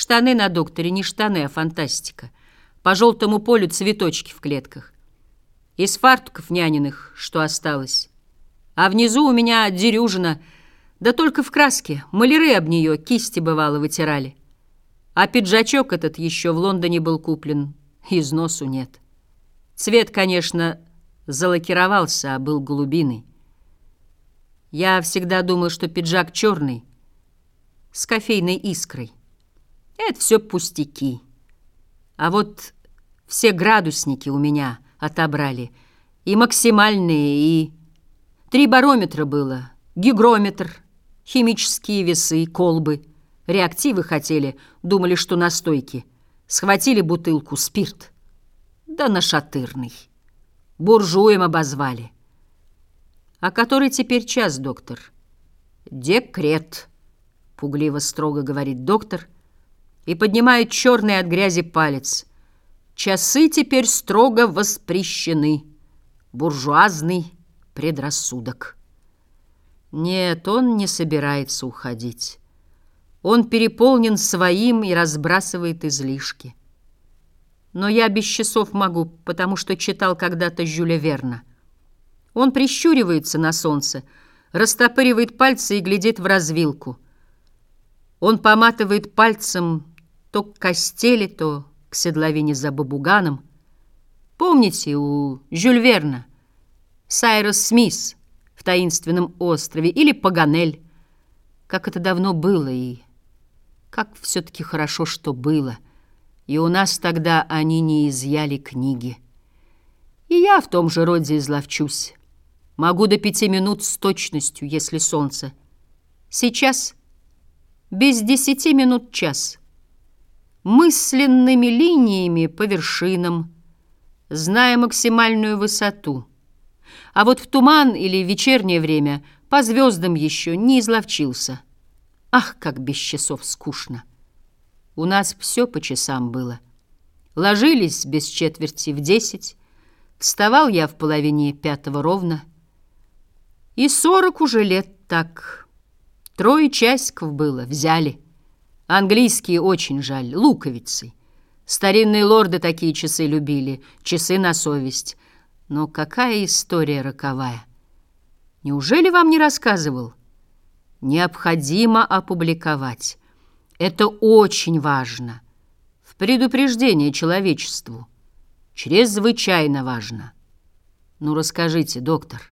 Штаны на докторе не штаны, а фантастика. По желтому полю цветочки в клетках. Из фартуков няниных, что осталось. А внизу у меня дерюжина, да только в краске. Маляры об нее кисти, бывало, вытирали. А пиджачок этот еще в Лондоне был куплен. Износу нет. Цвет, конечно, залакировался, а был голубиный. Я всегда думал, что пиджак черный, с кофейной искрой. Это все пустяки. А вот все градусники у меня отобрали. И максимальные, и... Три барометра было. Гигрометр, химические весы, колбы. Реактивы хотели, думали, что настойки. Схватили бутылку, спирт. Да нашатырный. Буржуем обозвали. А который теперь час, доктор? Декрет, пугливо строго говорит доктор и поднимает черный от грязи палец. Часы теперь строго воспрещены. Буржуазный предрассудок. Нет, он не собирается уходить. Он переполнен своим и разбрасывает излишки. Но я без часов могу, потому что читал когда-то Жюля Верна. Он прищуривается на солнце, растопыривает пальцы и глядит в развилку. Он поматывает пальцем то к костели, то к седловине за бабуганом. Помните у Жюль Верна Сайрос Смис в таинственном острове или Паганель? Как это давно было и как все-таки хорошо, что было. И у нас тогда они не изъяли книги. И я в том же роде изловчусь. Могу до пяти минут с точностью, если солнце. Сейчас без десяти минут час. Мысленными линиями по вершинам, зная максимальную высоту. А вот в туман или вечернее время по звездам еще не изловчился. Ах, как без часов скучно! У нас все по часам было. Ложились без четверти в десять, вставал я в половине пятого ровно. И сорок уже лет так. Трое часиков было, взяли. Английские очень жаль, луковицы. Старинные лорды такие часы любили, часы на совесть. Но какая история роковая! Неужели вам не рассказывал? необходимо опубликовать. Это очень важно. В предупреждение человечеству. Чрезвычайно важно. Ну, расскажите, доктор.